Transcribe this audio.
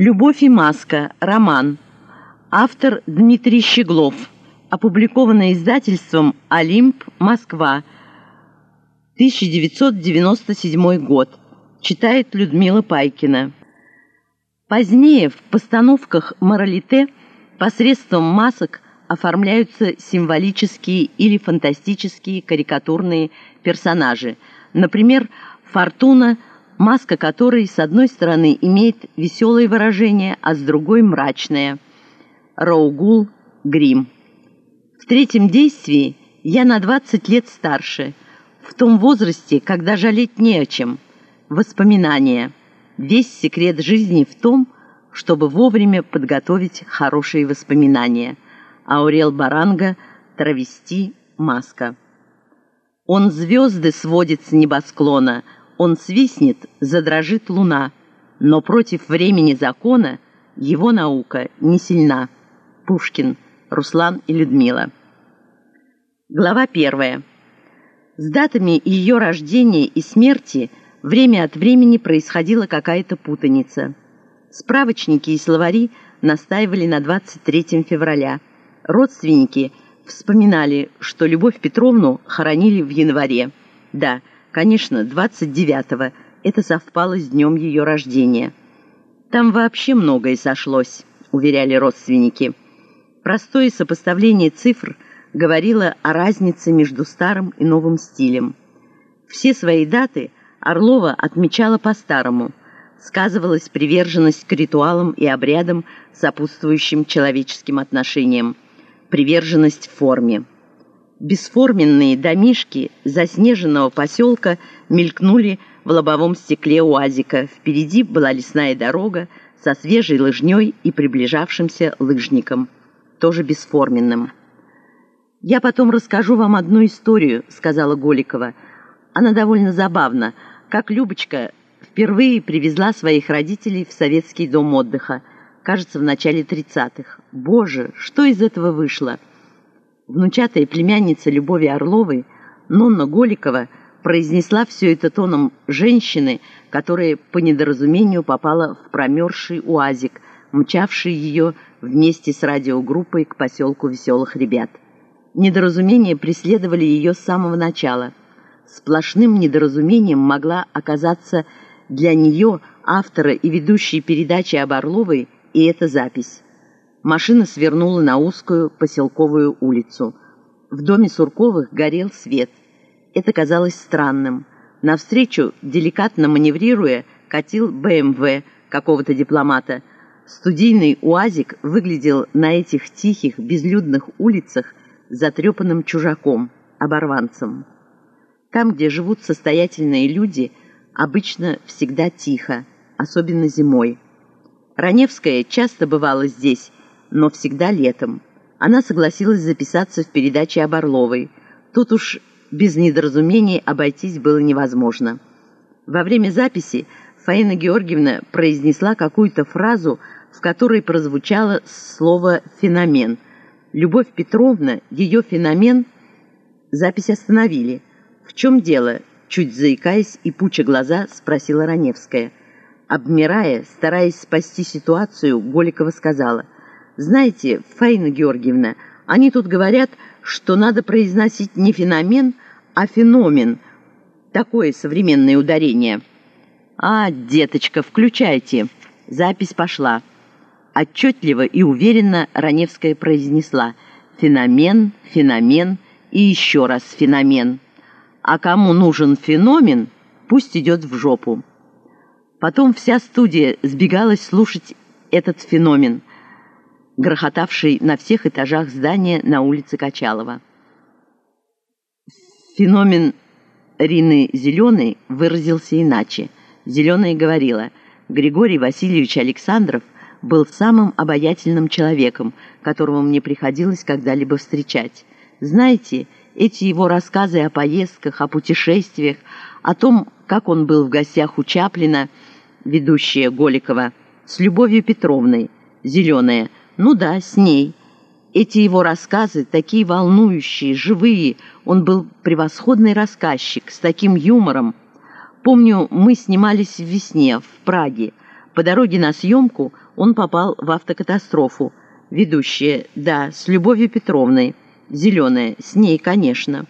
«Любовь и маска. Роман». Автор Дмитрий Щеглов. Опубликовано издательством «Олимп. Москва». 1997 год. Читает Людмила Пайкина. Позднее в постановках «Моралите» посредством масок оформляются символические или фантастические карикатурные персонажи. Например, «Фортуна», маска которой с одной стороны имеет веселое выражение, а с другой – мрачное. Роугул, грим. В третьем действии я на 20 лет старше – в том возрасте, когда жалеть не о чем. Воспоминания. Весь секрет жизни в том, чтобы вовремя подготовить хорошие воспоминания. Аурел Баранга, травести, маска. Он звезды сводит с небосклона, он свистнет, задрожит луна. Но против времени закона его наука не сильна. Пушкин, Руслан и Людмила. Глава первая. С датами ее рождения и смерти время от времени происходила какая-то путаница. Справочники и словари настаивали на 23 февраля. Родственники вспоминали, что Любовь Петровну хоронили в январе. Да, конечно, 29-го. Это совпало с днем ее рождения. Там вообще многое сошлось, уверяли родственники. Простое сопоставление цифр – говорила о разнице между старым и новым стилем. Все свои даты Орлова отмечала по-старому. Сказывалась приверженность к ритуалам и обрядам, сопутствующим человеческим отношениям. Приверженность форме. Бесформенные домишки заснеженного поселка мелькнули в лобовом стекле УАЗика. Впереди была лесная дорога со свежей лыжней и приближавшимся лыжником, тоже бесформенным. «Я потом расскажу вам одну историю», — сказала Голикова. «Она довольно забавна, как Любочка впервые привезла своих родителей в советский дом отдыха, кажется, в начале 30-х. Боже, что из этого вышло?» Внучатая племянница Любови Орловой, Нонна Голикова, произнесла все это тоном женщины, которая по недоразумению попала в промерзший уазик, мчавший ее вместе с радиогруппой к поселку веселых ребят. Недоразумения преследовали ее с самого начала. Сплошным недоразумением могла оказаться для нее, автора и ведущей передачи об Орловой, и эта запись. Машина свернула на узкую поселковую улицу. В доме Сурковых горел свет. Это казалось странным. Навстречу, деликатно маневрируя, катил БМВ какого-то дипломата. Студийный УАЗик выглядел на этих тихих, безлюдных улицах затрепанным чужаком, оборванцем. Там, где живут состоятельные люди, обычно всегда тихо, особенно зимой. Раневская часто бывала здесь, но всегда летом. Она согласилась записаться в передаче об Орловой. Тут уж без недоразумений обойтись было невозможно. Во время записи Фаина Георгиевна произнесла какую-то фразу, в которой прозвучало слово «феномен», Любовь Петровна, ее феномен, запись остановили. «В чем дело?» Чуть заикаясь и пуча глаза, спросила Раневская. Обмирая, стараясь спасти ситуацию, Голикова сказала. «Знаете, Фаина Георгиевна, они тут говорят, что надо произносить не феномен, а феномен. Такое современное ударение». «А, деточка, включайте». Запись пошла. Отчетливо и уверенно Раневская произнесла «феномен, феномен и еще раз феномен». А кому нужен феномен, пусть идет в жопу. Потом вся студия сбегалась слушать этот феномен, грохотавший на всех этажах здания на улице Качалова. Феномен Рины Зеленой выразился иначе. Зеленая говорила, Григорий Васильевич Александров – был самым обаятельным человеком, которого мне приходилось когда-либо встречать. Знаете, эти его рассказы о поездках, о путешествиях, о том, как он был в гостях у Чаплина, ведущая Голикова, с Любовью Петровной, зеленая, ну да, с ней. Эти его рассказы, такие волнующие, живые, он был превосходный рассказчик, с таким юмором. Помню, мы снимались в «Весне» в Праге, По дороге на съемку он попал в автокатастрофу. Ведущая, да, с Любовью Петровной. Зеленая, с ней, конечно.